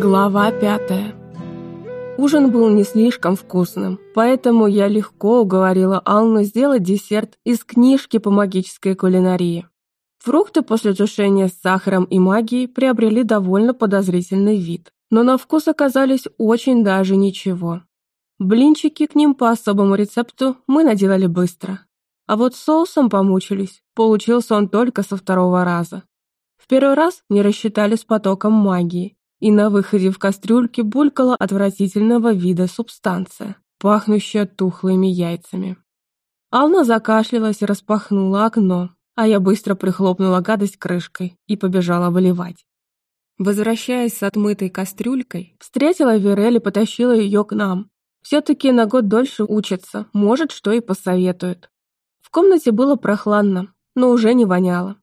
Глава пятая. Ужин был не слишком вкусным, поэтому я легко уговорила Алну сделать десерт из книжки по магической кулинарии. Фрукты после тушения с сахаром и магией приобрели довольно подозрительный вид, но на вкус оказались очень даже ничего. Блинчики к ним по особому рецепту мы наделали быстро. А вот соусом помучились, получился он только со второго раза. В первый раз не рассчитали с потоком магии, и на выходе в кастрюльке булькала отвратительного вида субстанция, пахнущая тухлыми яйцами. Ална закашлялась и распахнула окно, а я быстро прихлопнула гадость крышкой и побежала выливать. Возвращаясь с отмытой кастрюлькой, встретила Верель и потащила ее к нам. Все-таки на год дольше учатся, может, что и посоветует. В комнате было прохладно, но уже не воняло.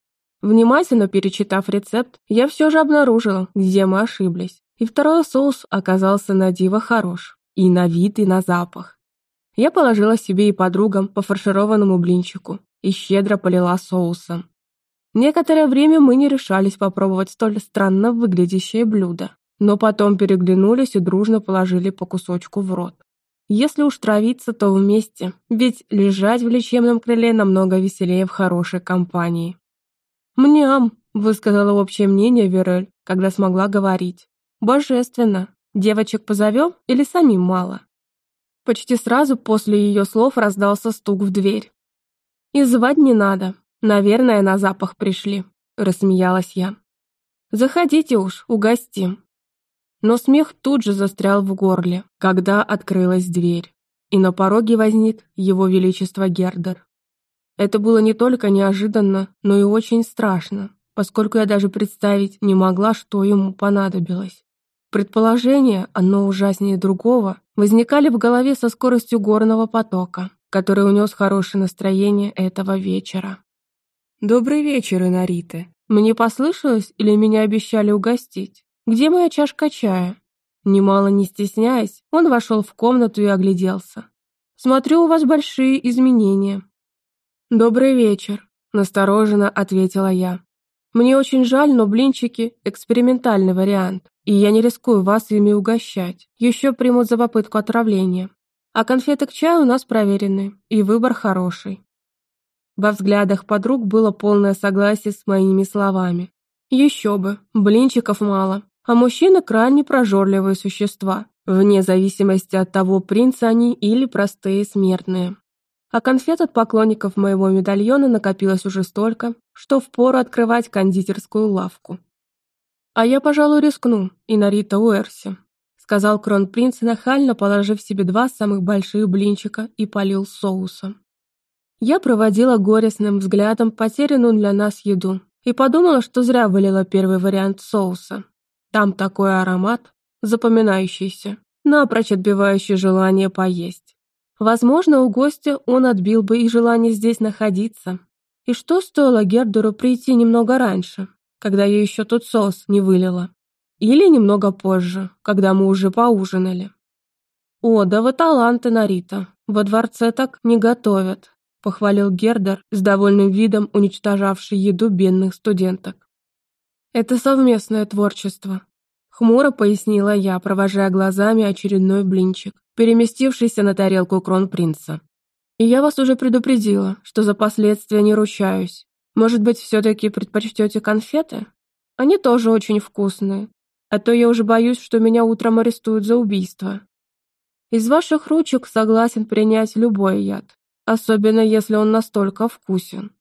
Внимательно перечитав рецепт, я все же обнаружила, где мы ошиблись. И второй соус оказался на диво хорош. И на вид, и на запах. Я положила себе и подругам по фаршированному блинчику и щедро полила соусом. Некоторое время мы не решались попробовать столь странно выглядящее блюдо, но потом переглянулись и дружно положили по кусочку в рот. Если уж травиться, то вместе, ведь лежать в лечебном крыле намного веселее в хорошей компании. «Мням», — высказала общее мнение Верель, когда смогла говорить. «Божественно. Девочек позовем или самим мало?» Почти сразу после ее слов раздался стук в дверь. «И звать не надо. Наверное, на запах пришли», — рассмеялась я. «Заходите уж, угостим». Но смех тут же застрял в горле, когда открылась дверь, и на пороге возник его величество Гердер. Это было не только неожиданно, но и очень страшно, поскольку я даже представить не могла, что ему понадобилось. Предположения, одно ужаснее другого, возникали в голове со скоростью горного потока, который унес хорошее настроение этого вечера. «Добрый вечер, Инарита. Мне послышалось или меня обещали угостить? Где моя чашка чая?» Немало не стесняясь, он вошел в комнату и огляделся. «Смотрю, у вас большие изменения. «Добрый вечер», – настороженно ответила я. «Мне очень жаль, но блинчики – экспериментальный вариант, и я не рискую вас ими угощать. Еще примут за попытку отравления. А конфеты к чаю у нас проверены, и выбор хороший». Во взглядах подруг было полное согласие с моими словами. Еще бы, блинчиков мало, а мужчины крайне прожорливые существа, вне зависимости от того, принцы они или простые смертные а конфет от поклонников моего медальона накопилось уже столько, что впору открывать кондитерскую лавку. «А я, пожалуй, рискну, и на Рита Уэрси», сказал кронпринц, нахально положив себе два самых больших блинчика и полил соусом. Я проводила горестным взглядом потерянную для нас еду и подумала, что зря вылила первый вариант соуса. Там такой аромат, запоминающийся, напрочь отбивающий желание поесть. Возможно, у гостя он отбил бы и желание здесь находиться. И что стоило Гердеру прийти немного раньше, когда я еще тут соус не вылила? Или немного позже, когда мы уже поужинали? «О, да вы таланты, Нарита. Во дворце так не готовят», — похвалил Гердер с довольным видом уничтожавший еду бедных студенток. «Это совместное творчество», — хмуро пояснила я, провожая глазами очередной блинчик переместившийся на тарелку кронпринца. «И я вас уже предупредила, что за последствия не ручаюсь. Может быть, все-таки предпочтете конфеты? Они тоже очень вкусные, а то я уже боюсь, что меня утром арестуют за убийство. Из ваших ручек согласен принять любой яд, особенно если он настолько вкусен»,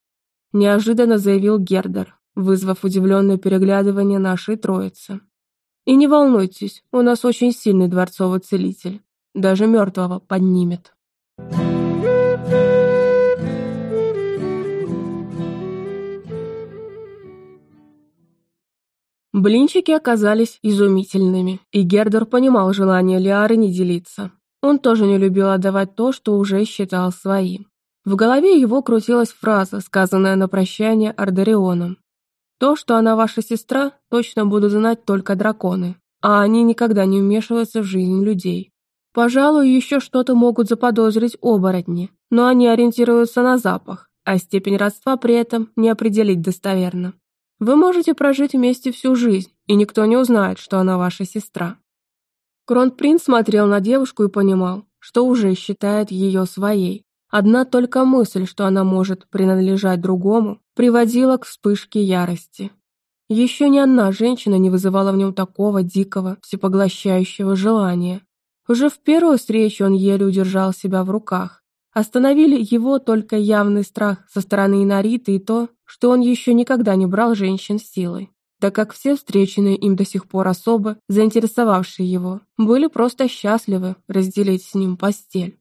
неожиданно заявил Гердер, вызвав удивленное переглядывание нашей троицы. «И не волнуйтесь, у нас очень сильный дворцовый целитель. Даже мертвого поднимет. Блинчики оказались изумительными, и Гердер понимал желание Лиары не делиться. Он тоже не любил отдавать то, что уже считал своим. В голове его крутилась фраза, сказанная на прощание Ардерионом. «То, что она ваша сестра, точно будут знать только драконы, а они никогда не вмешиваются в жизнь людей. Пожалуй, еще что-то могут заподозрить оборотни, но они ориентируются на запах, а степень родства при этом не определить достоверно. Вы можете прожить вместе всю жизнь и никто не узнает, что она ваша сестра». Кронпринц смотрел на девушку и понимал, что уже считает ее своей. Одна только мысль, что она может принадлежать другому, приводила к вспышке ярости. Еще ни одна женщина не вызывала в нем такого дикого, всепоглощающего желания. Уже в первую встречу он еле удержал себя в руках. Остановили его только явный страх со стороны Инариты и то, что он еще никогда не брал женщин силой, так как все встреченные им до сих пор особо, заинтересовавшие его, были просто счастливы разделить с ним постель.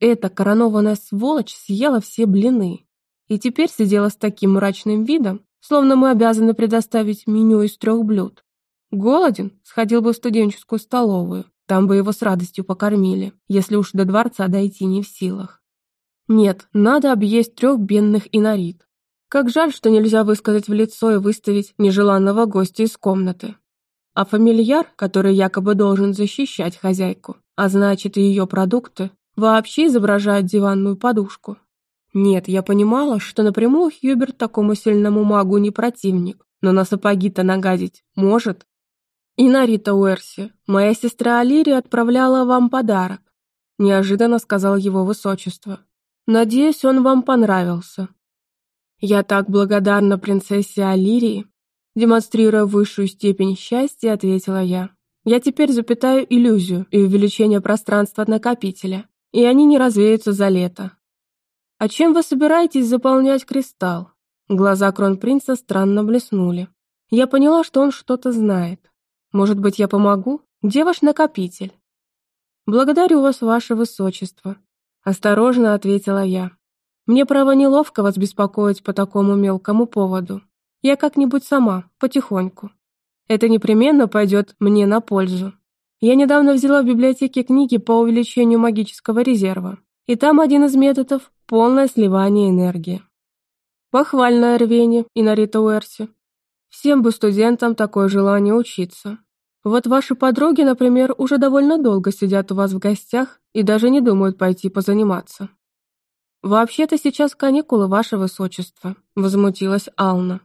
Эта коронованная сволочь съела все блины и теперь сидела с таким мрачным видом, словно мы обязаны предоставить меню из трех блюд. Голоден, сходил бы в студенческую столовую, там бы его с радостью покормили, если уж до дворца дойти не в силах. Нет, надо объесть трех бедных инорит. Как жаль, что нельзя высказать в лицо и выставить нежеланного гостя из комнаты. А фамильяр, который якобы должен защищать хозяйку, а значит и ее продукты, вообще изображает диванную подушку. Нет, я понимала, что напрямую Хьюберт такому сильному магу не противник, но на сапоги-то нагадить может. И Нарита Уэрси, моя сестра Алирия отправляла вам подарок, неожиданно сказал его высочество. Надеюсь, он вам понравился. Я так благодарна принцессе Алирии, демонстрируя высшую степень счастья, ответила я. Я теперь запитаю иллюзию и увеличение пространства накопителя и они не развеются за лето. А чем вы собираетесь заполнять кристалл? Глаза кронпринца странно блеснули. Я поняла, что он что-то знает. Может быть, я помогу? Где ваш накопитель? Благодарю вас, ваше высочество. Осторожно ответила я. Мне право неловко вас беспокоить по такому мелкому поводу. Я как-нибудь сама, потихоньку. Это непременно пойдет мне на пользу. Я недавно взяла в библиотеке книги по увеличению магического резерва, и там один из методов – полное сливание энергии. Похвальное рвение, Инарита Уэрси. Всем бы студентам такое желание учиться. Вот ваши подруги, например, уже довольно долго сидят у вас в гостях и даже не думают пойти позаниматься. «Вообще-то сейчас каникулы, ваше высочество», – возмутилась Ална.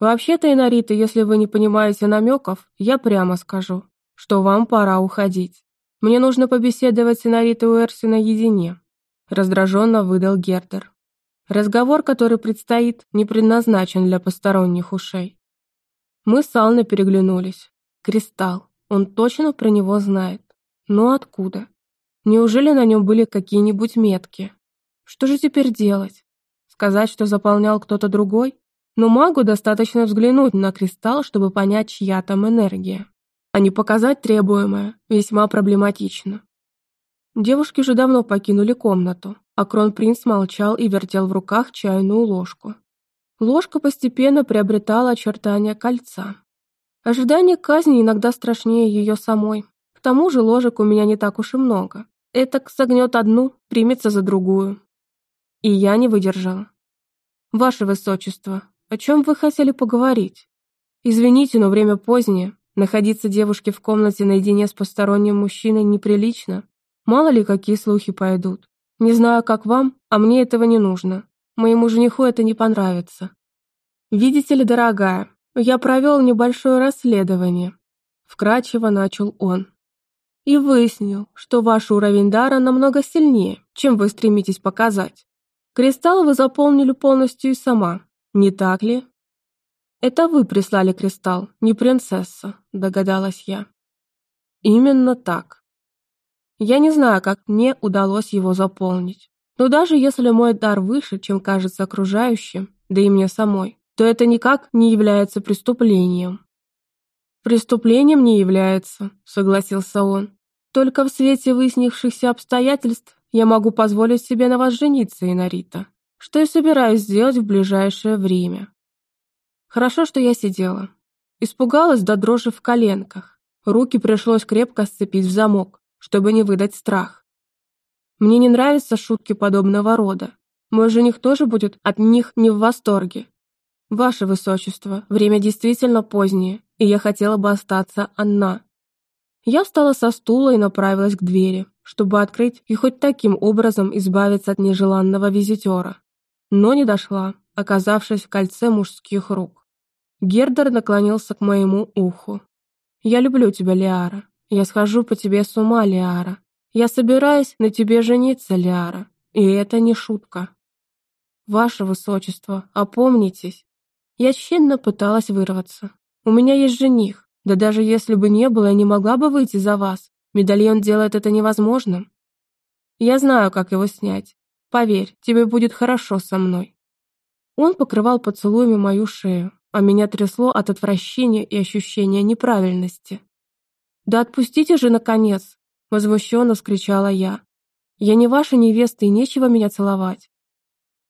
«Вообще-то, Инарита, если вы не понимаете намеков, я прямо скажу что вам пора уходить. Мне нужно побеседовать с Инаритой Уэрси наедине», — раздраженно выдал Гердер. Разговор, который предстоит, не предназначен для посторонних ушей. Мы с Алной переглянулись. Кристалл. Он точно про него знает. Но откуда? Неужели на нем были какие-нибудь метки? Что же теперь делать? Сказать, что заполнял кто-то другой? Но магу достаточно взглянуть на кристалл, чтобы понять, чья там энергия а не показать требуемое, весьма проблематично. Девушки уже давно покинули комнату, а кронпринц молчал и вертел в руках чайную ложку. Ложка постепенно приобретала очертания кольца. Ожидание казни иногда страшнее ее самой. К тому же ложек у меня не так уж и много. Этак согнет одну, примется за другую. И я не выдержала. «Ваше Высочество, о чем вы хотели поговорить? Извините, но время позднее, Находиться девушке в комнате наедине с посторонним мужчиной неприлично. Мало ли, какие слухи пойдут. Не знаю, как вам, а мне этого не нужно. Моему жениху это не понравится. Видите ли, дорогая, я провел небольшое расследование. Вкратчиво начал он. И выяснил, что ваш уровень дара намного сильнее, чем вы стремитесь показать. Кристалл вы заполнили полностью и сама, не так ли? «Это вы прислали кристалл, не принцесса», — догадалась я. «Именно так. Я не знаю, как мне удалось его заполнить. Но даже если мой дар выше, чем кажется окружающим, да и мне самой, то это никак не является преступлением». «Преступлением не является», — согласился он. «Только в свете выяснившихся обстоятельств я могу позволить себе на вас жениться, Инарита, что и собираюсь сделать в ближайшее время». Хорошо, что я сидела. Испугалась до дрожи в коленках. Руки пришлось крепко сцепить в замок, чтобы не выдать страх. Мне не нравятся шутки подобного рода. Мой жених тоже будет от них не в восторге. Ваше Высочество, время действительно позднее, и я хотела бы остаться одна. Я встала со стула и направилась к двери, чтобы открыть и хоть таким образом избавиться от нежеланного визитера. Но не дошла, оказавшись в кольце мужских рук. Гердер наклонился к моему уху. «Я люблю тебя, Лиара. Я схожу по тебе с ума, Лиара. Я собираюсь на тебе жениться, Лиара. И это не шутка. Ваше Высочество, опомнитесь. Я тщетно пыталась вырваться. У меня есть жених. Да даже если бы не было, я не могла бы выйти за вас. Медальон делает это невозможным. Я знаю, как его снять. Поверь, тебе будет хорошо со мной. Он покрывал поцелуями мою шею, а меня трясло от отвращения и ощущения неправильности. «Да отпустите же, наконец!» — возмущенно вскричала я. «Я не ваша невеста и нечего меня целовать».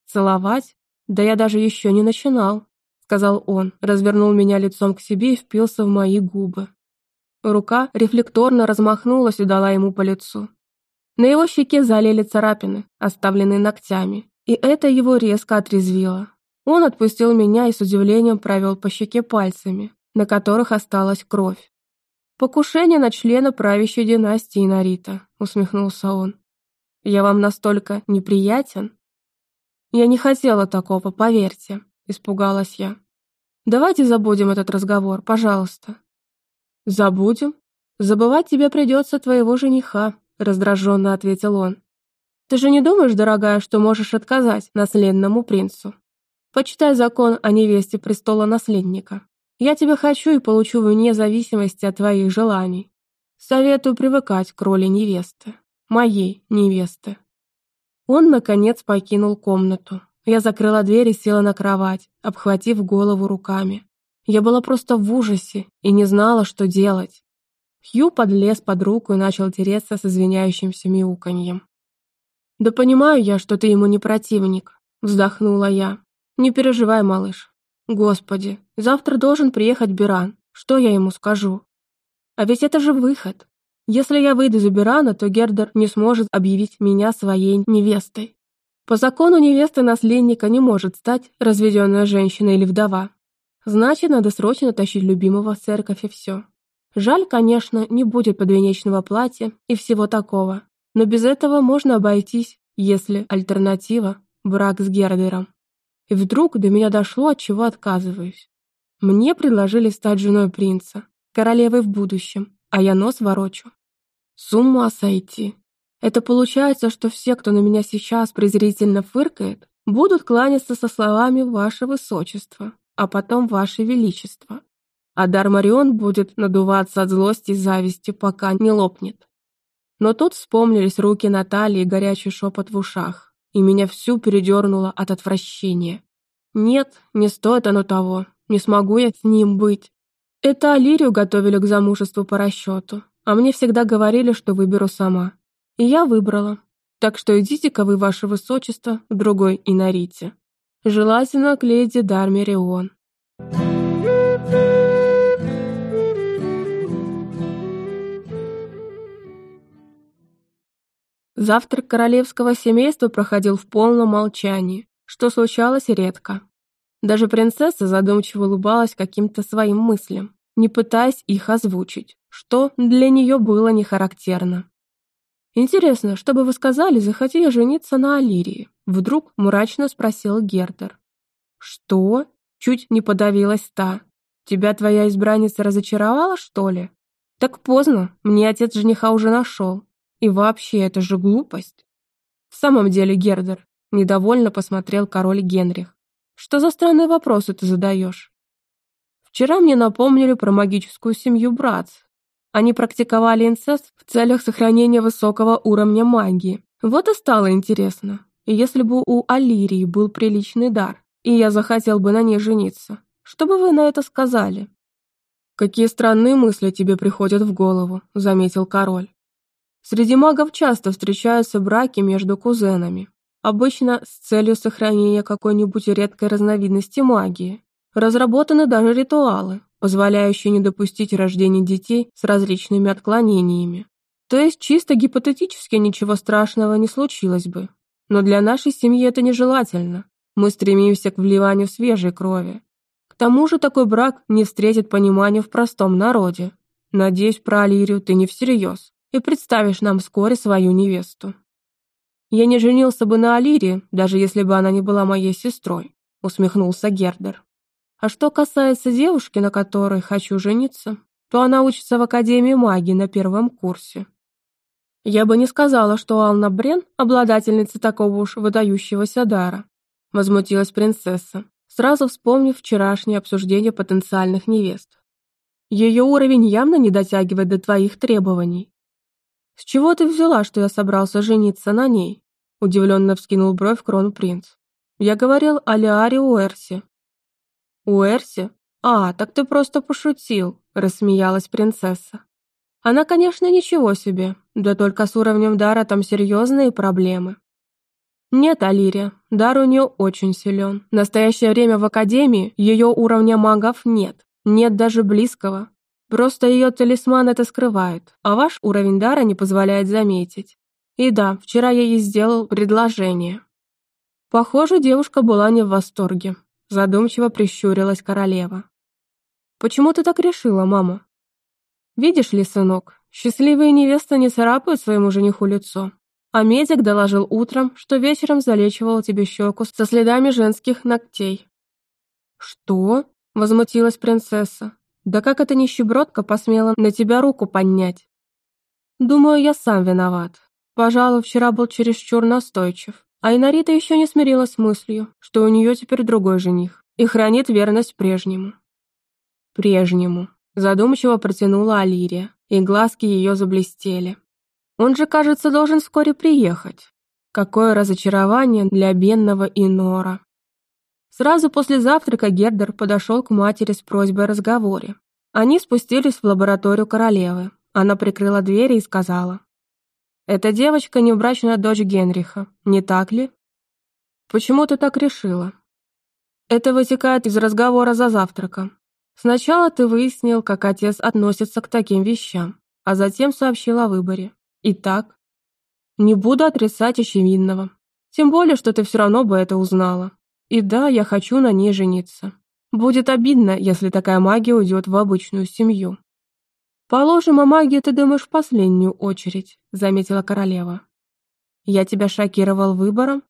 «Целовать? Да я даже еще не начинал», — сказал он, развернул меня лицом к себе и впился в мои губы. Рука рефлекторно размахнулась и дала ему по лицу. На его щеке залили царапины, оставленные ногтями, и это его резко отрезвило. Он отпустил меня и с удивлением провел по щеке пальцами, на которых осталась кровь. «Покушение на члена правящей династии Нарита», — усмехнулся он. «Я вам настолько неприятен?» «Я не хотела такого, поверьте», — испугалась я. «Давайте забудем этот разговор, пожалуйста». «Забудем? Забывать тебе придется твоего жениха», — раздраженно ответил он. «Ты же не думаешь, дорогая, что можешь отказать наследному принцу? Почитай закон о невесте престола наследника. Я тебя хочу и получу вне зависимости от твоих желаний. Советую привыкать к роли невесты. Моей невесты. Он, наконец, покинул комнату. Я закрыла дверь и села на кровать, обхватив голову руками. Я была просто в ужасе и не знала, что делать. Хью подлез под руку и начал тереться с извиняющимся мяуканьем. «Да понимаю я, что ты ему не противник», — вздохнула я. «Не переживай, малыш. Господи, завтра должен приехать Биран. Что я ему скажу? А ведь это же выход. Если я выйду за Бирана, то Гердер не сможет объявить меня своей невестой. По закону невеста наследника не может стать разведенная женщина или вдова. Значит, надо срочно тащить любимого в церковь и все. Жаль, конечно, не будет подвенечного платья и всего такого, но без этого можно обойтись, если альтернатива – брак с Гердером. И вдруг до меня дошло, от чего отказываюсь. Мне предложили стать женой принца, королевой в будущем, а я нос ворочу. С ума сойти. Это получается, что все, кто на меня сейчас презрительно фыркает, будут кланяться со словами «Ваше Высочество», а потом «Ваше Величество». А Дармарион будет надуваться от злости и зависти, пока не лопнет. Но тут вспомнились руки Натальи и горячий шепот в ушах, и меня всю передернуло от отвращения. Нет, не стоит оно того, не смогу я с ним быть. Это Алирию готовили к замужеству по расчету, а мне всегда говорили, что выберу сама. И я выбрала. Так что идите-ка вы, ваше высочество, в другой инорите. Желательно к леди Дармерион. Завтрак королевского семейства проходил в полном молчании, что случалось редко. Даже принцесса задумчиво улыбалась каким-то своим мыслям не пытаясь их озвучить, что для нее было не характерно. «Интересно, что бы вы сказали, захотели жениться на Алирии?» Вдруг мрачно спросил Гердер. «Что?» Чуть не подавилась та. «Тебя твоя избранница разочаровала, что ли?» «Так поздно, мне отец жениха уже нашел. И вообще, это же глупость». «В самом деле, Гердер», — недовольно посмотрел король Генрих. «Что за странные вопросы ты задаешь?» Вчера мне напомнили про магическую семью Братц. Они практиковали инцест в целях сохранения высокого уровня магии. Вот и стало интересно. Если бы у Алирии был приличный дар, и я захотел бы на ней жениться, что бы вы на это сказали? «Какие странные мысли тебе приходят в голову», — заметил король. Среди магов часто встречаются браки между кузенами, обычно с целью сохранения какой-нибудь редкой разновидности магии. Разработаны даже ритуалы, позволяющие не допустить рождения детей с различными отклонениями. То есть чисто гипотетически ничего страшного не случилось бы. Но для нашей семьи это нежелательно. Мы стремимся к вливанию свежей крови. К тому же такой брак не встретит понимания в простом народе. Надеюсь, про Алирию ты не всерьез и представишь нам вскоре свою невесту. Я не женился бы на Алирии, даже если бы она не была моей сестрой, усмехнулся Гердер. А что касается девушки, на которой хочу жениться, то она учится в Академии магии на первом курсе. Я бы не сказала, что Ална Брен – обладательница такого уж выдающегося дара, возмутилась принцесса, сразу вспомнив вчерашнее обсуждение потенциальных невест. Ее уровень явно не дотягивает до твоих требований. С чего ты взяла, что я собрался жениться на ней? Удивленно вскинул бровь кронпринц. Я говорил о Лиаре Уэрсе. Уэрсе? А, так ты просто пошутил, рассмеялась принцесса. Она, конечно, ничего себе, да только с уровнем дара там серьезные проблемы. Нет, Алирия, дар у нее очень силен. В настоящее время в Академии ее уровня магов нет. Нет даже близкого. Просто ее талисман это скрывает, а ваш уровень дара не позволяет заметить. И да, вчера я ей сделал предложение. Похоже, девушка была не в восторге. Задумчиво прищурилась королева. «Почему ты так решила, мама?» «Видишь ли, сынок, счастливые невесты не царапают своему жениху лицо. А медик доложил утром, что вечером залечивал тебе щеку со следами женских ногтей». «Что?» — возмутилась принцесса. «Да как эта нищебродка посмела на тебя руку поднять?» «Думаю, я сам виноват. Пожалуй, вчера был чересчур настойчив. А Инарита еще не смирилась с мыслью, что у нее теперь другой жених и хранит верность прежнему. Прежнему. Задумчиво протянула Алирия, и глазки ее заблестели. Он же, кажется, должен вскоре приехать. Какое разочарование для бедного Инора. Сразу после завтрака Гердер подошел к матери с просьбой о разговоре. Они спустились в лабораторию королевы. Она прикрыла двери и сказала. «Эта девочка не брачная дочь Генриха, не так ли?» «Почему ты так решила?» «Это вытекает из разговора за завтраком. Сначала ты выяснил, как отец относится к таким вещам, а затем сообщил о выборе. Итак, не буду отрицать очевидного. Тем более, что ты все равно бы это узнала. И да, я хочу на ней жениться. Будет обидно, если такая магия уйдет в обычную семью. Положим, о магии ты думаешь в последнюю очередь, заметила королева. Я тебя шокировал выбором?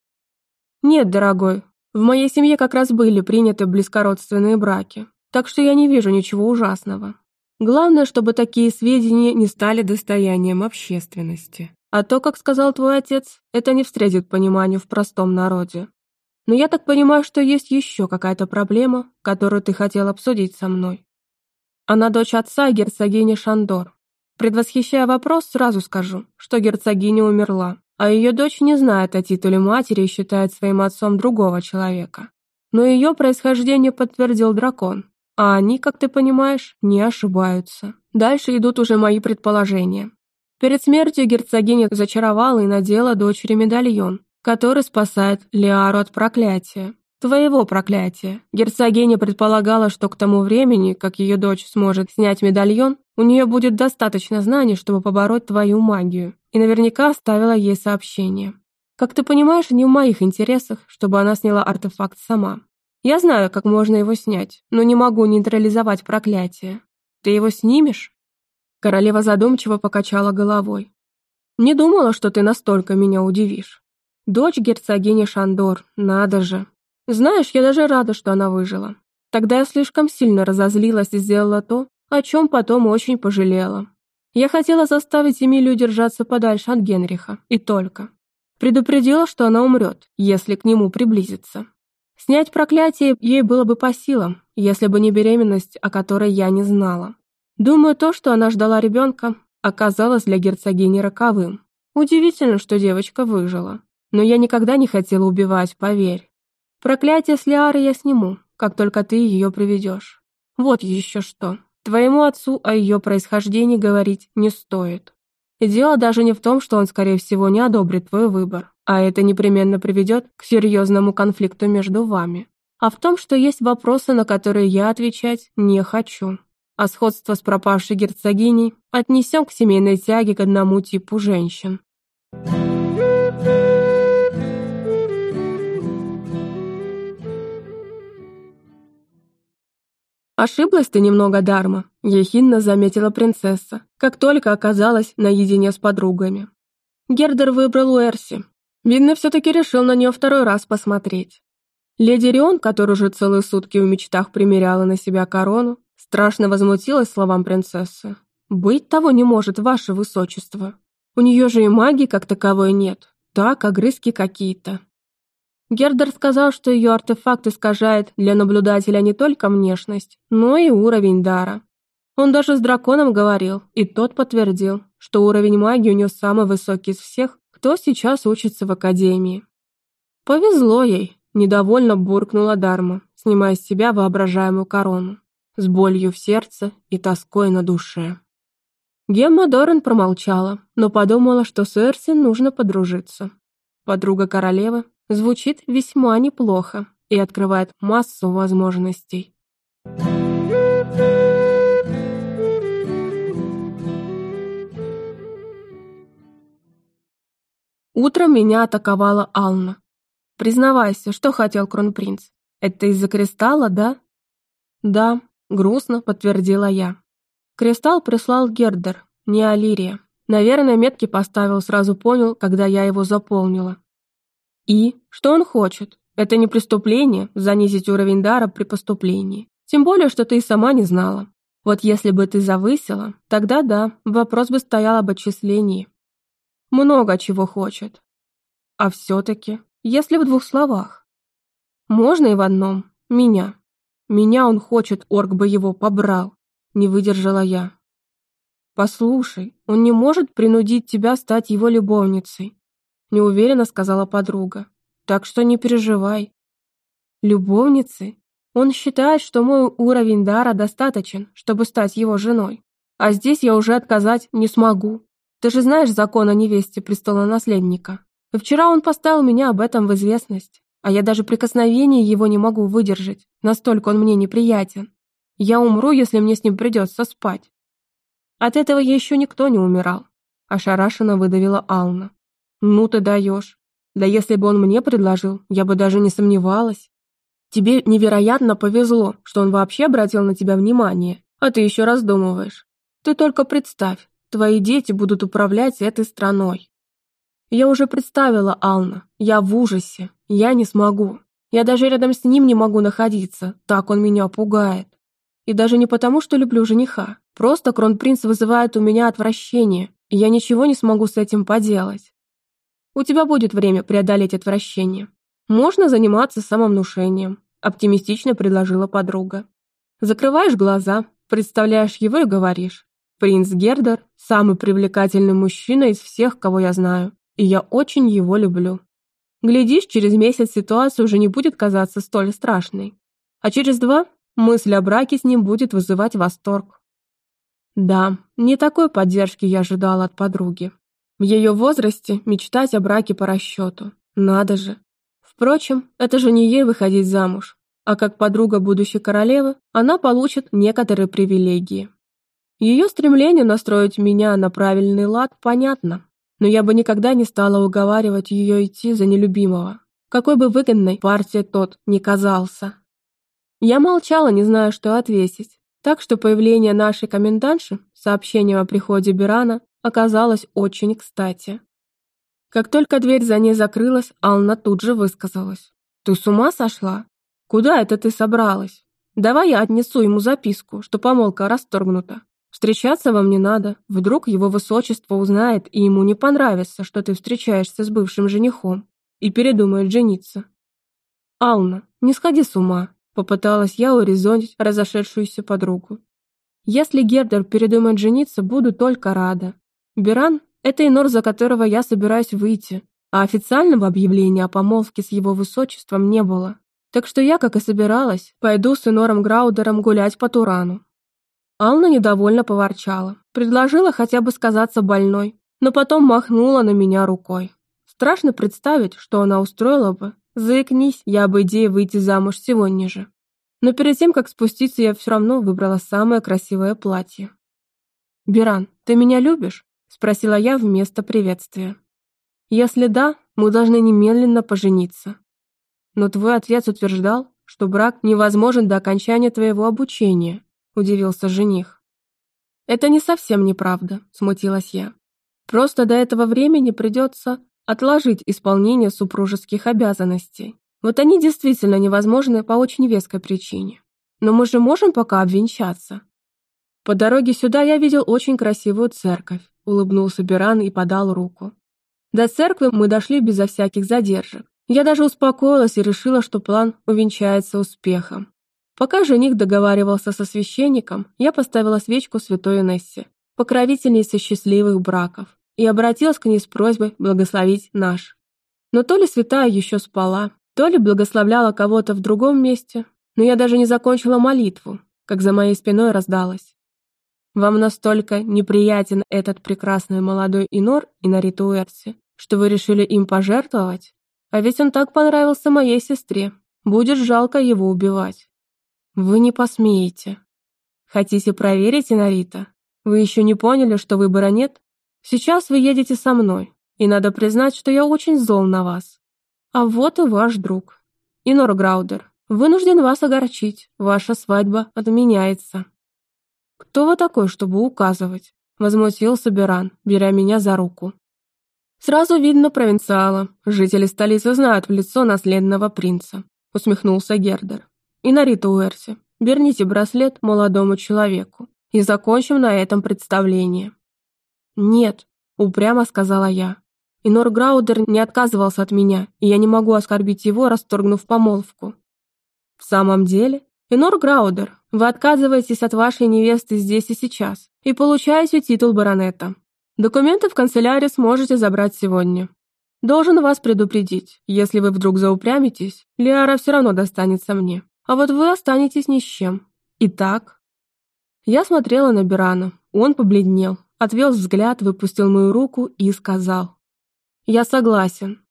Нет, дорогой, в моей семье как раз были приняты близкородственные браки, так что я не вижу ничего ужасного. Главное, чтобы такие сведения не стали достоянием общественности. А то, как сказал твой отец, это не встретит понимания в простом народе. Но я так понимаю, что есть еще какая-то проблема, которую ты хотел обсудить со мной. Она дочь отца герцогини Шандор. Предвосхищая вопрос, сразу скажу, что герцогиня умерла, а ее дочь не знает о титуле матери и считает своим отцом другого человека. Но ее происхождение подтвердил дракон, а они, как ты понимаешь, не ошибаются. Дальше идут уже мои предположения. Перед смертью герцогиня зачаровала и надела дочери медальон, который спасает Лиару от проклятия. Твоего проклятия. Герцогиня предполагала, что к тому времени, как ее дочь сможет снять медальон, у нее будет достаточно знаний, чтобы побороть твою магию, и наверняка оставила ей сообщение. Как ты понимаешь, не в моих интересах, чтобы она сняла артефакт сама. Я знаю, как можно его снять, но не могу нейтрализовать проклятие. Ты его снимешь?» Королева задумчиво покачала головой. «Не думала, что ты настолько меня удивишь. Дочь герцогини Шандор, надо же. Знаешь, я даже рада, что она выжила. Тогда я слишком сильно разозлилась и сделала то, о чем потом очень пожалела. Я хотела заставить Эмилию держаться подальше от Генриха, и только. Предупредила, что она умрет, если к нему приблизится. Снять проклятие ей было бы по силам, если бы не беременность, о которой я не знала. Думаю, то, что она ждала ребенка, оказалось для герцогини роковым. Удивительно, что девочка выжила. Но я никогда не хотела убивать, поверь. Проклятие с Лиары я сниму, как только ты ее приведешь. Вот еще что. Твоему отцу о ее происхождении говорить не стоит. И дело даже не в том, что он, скорее всего, не одобрит твой выбор а это непременно приведет к серьезному конфликту между вами, а в том, что есть вопросы, на которые я отвечать не хочу. А сходство с пропавшей герцогиней отнесем к семейной тяге к одному типу женщин. Ошиблась ты немного, Дарма, ехидно заметила принцесса, как только оказалась наедине с подругами. Гердер выбрал Уэрси. Видно, все-таки решил на нее второй раз посмотреть. Леди Рион, которая уже целые сутки в мечтах примеряла на себя корону, страшно возмутилась словам принцессы. «Быть того не может, ваше высочество. У нее же и магии как таковой нет. Так, огрызки какие-то». Гердер сказал, что ее артефакт искажает для наблюдателя не только внешность, но и уровень дара. Он даже с драконом говорил, и тот подтвердил, что уровень магии у нее самый высокий из всех, кто сейчас учится в академии. Повезло ей, недовольно буркнула Дарма, снимая с себя воображаемую корону, с болью в сердце и тоской на душе. Гемма Дорен промолчала, но подумала, что с Эрси нужно подружиться. Подруга королевы звучит весьма неплохо и открывает массу возможностей. Утром меня атаковала Ална. Признавайся, что хотел кронпринц? Это из-за кристалла, да? Да, грустно подтвердила я. Кристалл прислал Гердер, не Алирия. Наверное, метки поставил, сразу понял, когда я его заполнила. И? Что он хочет? Это не преступление занизить уровень дара при поступлении. Тем более, что ты и сама не знала. Вот если бы ты завысила, тогда да, вопрос бы стоял об отчислении. Много чего хочет. А все-таки, если в двух словах. Можно и в одном. Меня. Меня он хочет, орк бы его побрал. Не выдержала я. «Послушай, он не может принудить тебя стать его любовницей», неуверенно сказала подруга. «Так что не переживай». «Любовницы? Он считает, что мой уровень дара достаточен, чтобы стать его женой. А здесь я уже отказать не смогу. Ты же знаешь закон о невесте престола наследника. Вчера он поставил меня об этом в известность, а я даже прикосновения его не могу выдержать, настолько он мне неприятен. Я умру, если мне с ним придется спать. От этого еще никто не умирал. Ошарашенно выдавила Ална. Ну ты даешь. Да если бы он мне предложил, я бы даже не сомневалась. Тебе невероятно повезло, что он вообще обратил на тебя внимание, а ты еще раздумываешь. Ты только представь, твои дети будут управлять этой страной. Я уже представила, Ална, я в ужасе, я не смогу. Я даже рядом с ним не могу находиться, так он меня пугает. И даже не потому, что люблю жениха. Просто кронпринц вызывает у меня отвращение, и я ничего не смогу с этим поделать. У тебя будет время преодолеть отвращение. Можно заниматься самовнушением, оптимистично предложила подруга. Закрываешь глаза, представляешь его и говоришь. Принц Гердер – самый привлекательный мужчина из всех, кого я знаю, и я очень его люблю. Глядишь, через месяц ситуация уже не будет казаться столь страшной. А через два Мысль о браке с ним будет вызывать восторг. Да, не такой поддержки я ожидала от подруги. В ее возрасте мечтать о браке по расчету. Надо же. Впрочем, это же не ей выходить замуж, а как подруга будущей королевы она получит некоторые привилегии. Ее стремление настроить меня на правильный лад понятно, но я бы никогда не стала уговаривать ее идти за нелюбимого, какой бы выгодной партия тот ни казался. Я молчала, не зная, что ответить, так что появление нашей комендантши сообщением о приходе Бирана оказалось очень кстати. Как только дверь за ней закрылась, Ална тут же высказалась. «Ты с ума сошла? Куда это ты собралась? Давай я отнесу ему записку, что помолвка расторгнута. Встречаться вам не надо. Вдруг его высочество узнает, и ему не понравится, что ты встречаешься с бывшим женихом, и передумает жениться. Ална, не сходи с ума. Попыталась я урезонить разошедшуюся подругу. Если Гердер передумает жениться, буду только рада. Биран – это инор, за которого я собираюсь выйти, а официального объявления о помолвке с его высочеством не было. Так что я, как и собиралась, пойду с инором Граудером гулять по Турану. Ална недовольно поворчала, предложила хотя бы сказаться больной, но потом махнула на меня рукой. Страшно представить, что она устроила бы, Заикнись я об идее выйти замуж сегодня же. Но перед тем, как спуститься, я все равно выбрала самое красивое платье. «Биран, ты меня любишь?» – спросила я вместо приветствия. «Если да, мы должны немедленно пожениться». Но твой отец утверждал, что брак невозможен до окончания твоего обучения», — удивился жених. «Это не совсем неправда», — смутилась я. «Просто до этого времени придется отложить исполнение супружеских обязанностей. Вот они действительно невозможны по очень веской причине. Но мы же можем пока обвенчаться». По дороге сюда я видел очень красивую церковь, улыбнулся Биран и подал руку. До церкви мы дошли безо всяких задержек. Я даже успокоилась и решила, что план увенчается успехом. Пока жених договаривался со священником, я поставила свечку святой Инессе, покровительнице счастливых браков, и обратилась к ней с просьбой благословить наш. Но то ли святая еще спала, то ли благословляла кого-то в другом месте, но я даже не закончила молитву, как за моей спиной раздалось. «Вам настолько неприятен этот прекрасный молодой Инор и Нариту Уэрси, что вы решили им пожертвовать?» А ведь он так понравился моей сестре. Будет жалко его убивать. Вы не посмеете. Хотите проверить, Инарита? Вы еще не поняли, что выбора нет? Сейчас вы едете со мной, и надо признать, что я очень зол на вас. А вот и ваш друг. Инор Граудер, вынужден вас огорчить. Ваша свадьба отменяется. Кто вы такой, чтобы указывать? Возмутился Беран, беря меня за руку. «Сразу видно провинциала. Жители столицы знают в лицо наследного принца», — усмехнулся Гердер. «И на Риту Уэрси. Верните браслет молодому человеку. И закончим на этом представление». «Нет», — упрямо сказала я. Инор Граудер не отказывался от меня, и я не могу оскорбить его, расторгнув помолвку. «В самом деле, Инор Граудер, вы отказываетесь от вашей невесты здесь и сейчас и получаете титул баронета. Документы в канцелярии сможете забрать сегодня. Должен вас предупредить, если вы вдруг заупрямитесь, Лиара все равно достанется мне, а вот вы останетесь ни с чем. Итак...» Я смотрела на Бирана, он побледнел, отвел взгляд, выпустил мою руку и сказал. «Я согласен».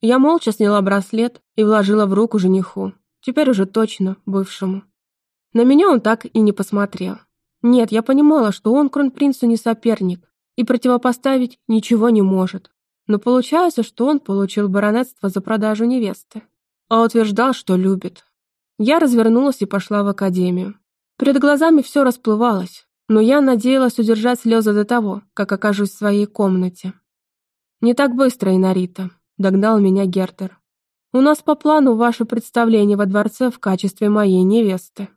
Я молча сняла браслет и вложила в руку жениху, теперь уже точно бывшему. На меня он так и не посмотрел. Нет, я понимала, что он кронпринцу не соперник, и противопоставить ничего не может. Но получается, что он получил баронетство за продажу невесты, а утверждал, что любит. Я развернулась и пошла в академию. Перед глазами все расплывалось, но я надеялась удержать слезы до того, как окажусь в своей комнате. «Не так быстро, Инарита», — догнал меня Гертер. «У нас по плану ваше представление во дворце в качестве моей невесты».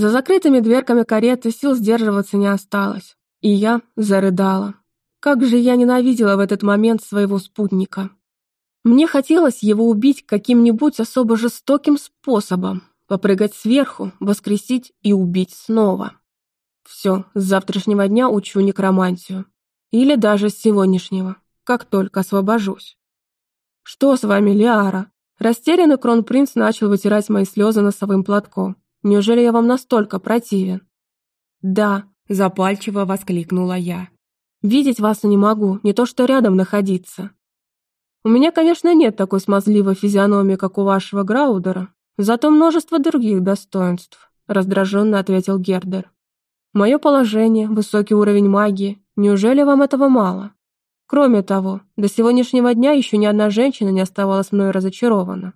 За закрытыми дверками кареты сил сдерживаться не осталось. И я зарыдала. Как же я ненавидела в этот момент своего спутника. Мне хотелось его убить каким-нибудь особо жестоким способом, попрыгать сверху, воскресить и убить снова. Все, с завтрашнего дня учу некромантию. Или даже с сегодняшнего, как только освобожусь. «Что с вами, Лиара?» Растерянный кронпринц начал вытирать мои слезы носовым платком. «Неужели я вам настолько противен?» «Да, Запальчиво воскликнула я. «Видеть вас не могу, не то что рядом находиться. У меня, конечно, нет такой смазливой физиономии, как у вашего Граудера, зато множество других достоинств», раздраженно ответил Гердер. «Мое положение, высокий уровень магии, неужели вам этого мало? Кроме того, до сегодняшнего дня еще ни одна женщина не оставалась мной разочарована.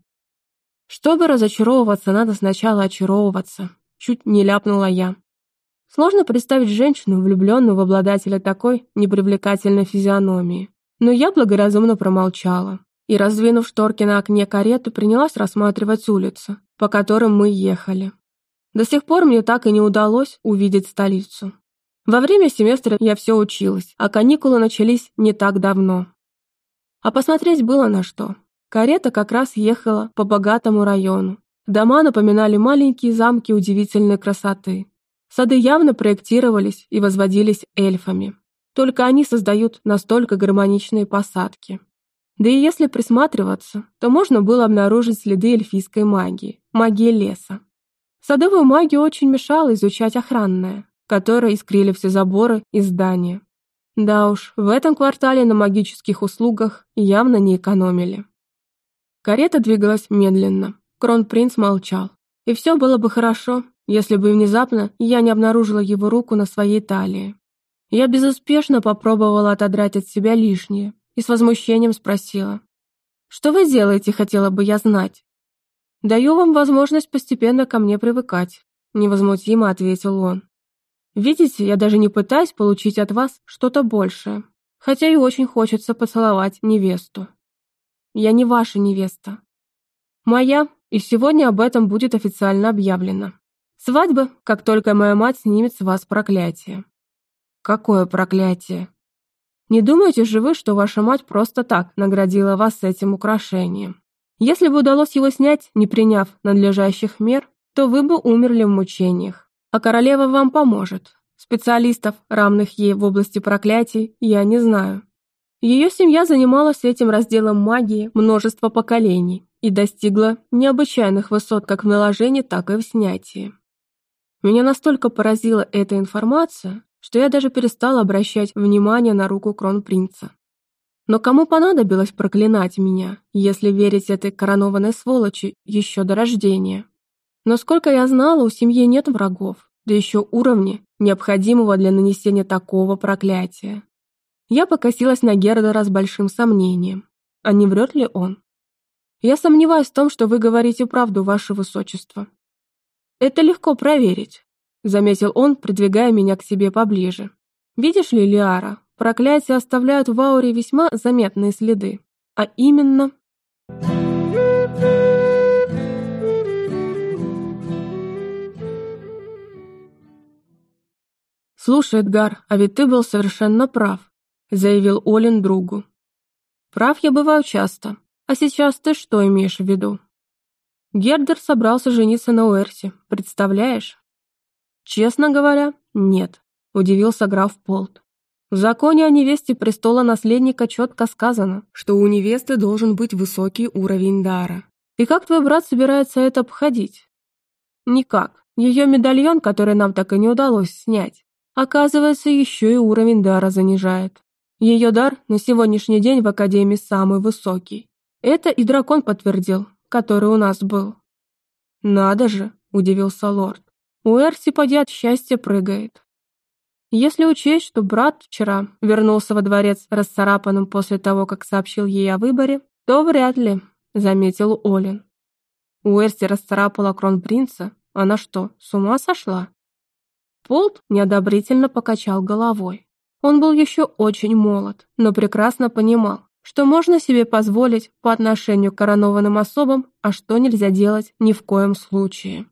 Чтобы разочаровываться, надо сначала очаровываться», чуть не ляпнула я. Сложно представить женщину, влюбленную в обладателя такой непривлекательной физиономии. Но я благоразумно промолчала и, раздвинув шторки на окне карету, принялась рассматривать улицу, по которым мы ехали. До сих пор мне так и не удалось увидеть столицу. Во время семестра я все училась, а каникулы начались не так давно. А посмотреть было на что. Карета как раз ехала по богатому району. Дома напоминали маленькие замки удивительной красоты. Сады явно проектировались и возводились эльфами. Только они создают настолько гармоничные посадки. Да и если присматриваться, то можно было обнаружить следы эльфийской магии, магии леса. Садовую магию очень мешало изучать охранное, которое искрили все заборы и здания. Да уж, в этом квартале на магических услугах явно не экономили. Карета двигалась медленно, кронпринц молчал. И все было бы хорошо, если бы внезапно я не обнаружила его руку на своей талии. Я безуспешно попробовала отодрать от себя лишнее и с возмущением спросила. «Что вы делаете, хотела бы я знать?» «Даю вам возможность постепенно ко мне привыкать», — невозмутимо ответил он. «Видите, я даже не пытаюсь получить от вас что-то большее, хотя и очень хочется поцеловать невесту. Я не ваша невеста. Моя, и сегодня об этом будет официально объявлено. Свадьба, как только моя мать снимет с вас проклятие». «Какое проклятие?» «Не думаете же вы, что ваша мать просто так наградила вас этим украшением?» Если бы удалось его снять, не приняв надлежащих мер, то вы бы умерли в мучениях. А королева вам поможет. Специалистов, равных ей в области проклятий, я не знаю. Ее семья занималась этим разделом магии множество поколений и достигла необычайных высот как в наложении, так и в снятии. Меня настолько поразила эта информация, что я даже перестала обращать внимание на руку кронпринца. Но кому понадобилось проклинать меня, если верить этой коронованной сволочи еще до рождения? Но сколько я знала, у семьи нет врагов, да еще уровня, необходимого для нанесения такого проклятия. Я покосилась на Гердера с большим сомнением. А не врет ли он? Я сомневаюсь в том, что вы говорите правду, ваше высочество. Это легко проверить, заметил он, придвигая меня к себе поближе. Видишь ли, Лиара, Проклятия оставляют в ауре весьма заметные следы, а именно... «Слушай, Эдгар, а ведь ты был совершенно прав», — заявил Олин другу. «Прав я бываю часто. А сейчас ты что имеешь в виду?» Гердер собрался жениться на Уэрсе, представляешь? «Честно говоря, нет», — удивился граф Полт. В законе о невесте престола наследника четко сказано, что у невесты должен быть высокий уровень дара. И как твой брат собирается это обходить? Никак. Ее медальон, который нам так и не удалось снять, оказывается, еще и уровень дара занижает. Ее дар на сегодняшний день в Академии самый высокий. Это и дракон подтвердил, который у нас был. «Надо же», — удивился лорд. «У Эрси поди от счастья прыгает». Если учесть, что брат вчера вернулся во дворец расцарапанным после того, как сообщил ей о выборе, то вряд ли, заметил Олин. Уэрси расцарапала кронпринца, она что, с ума сошла? Полт неодобрительно покачал головой. Он был еще очень молод, но прекрасно понимал, что можно себе позволить по отношению к коронованным особам, а что нельзя делать ни в коем случае.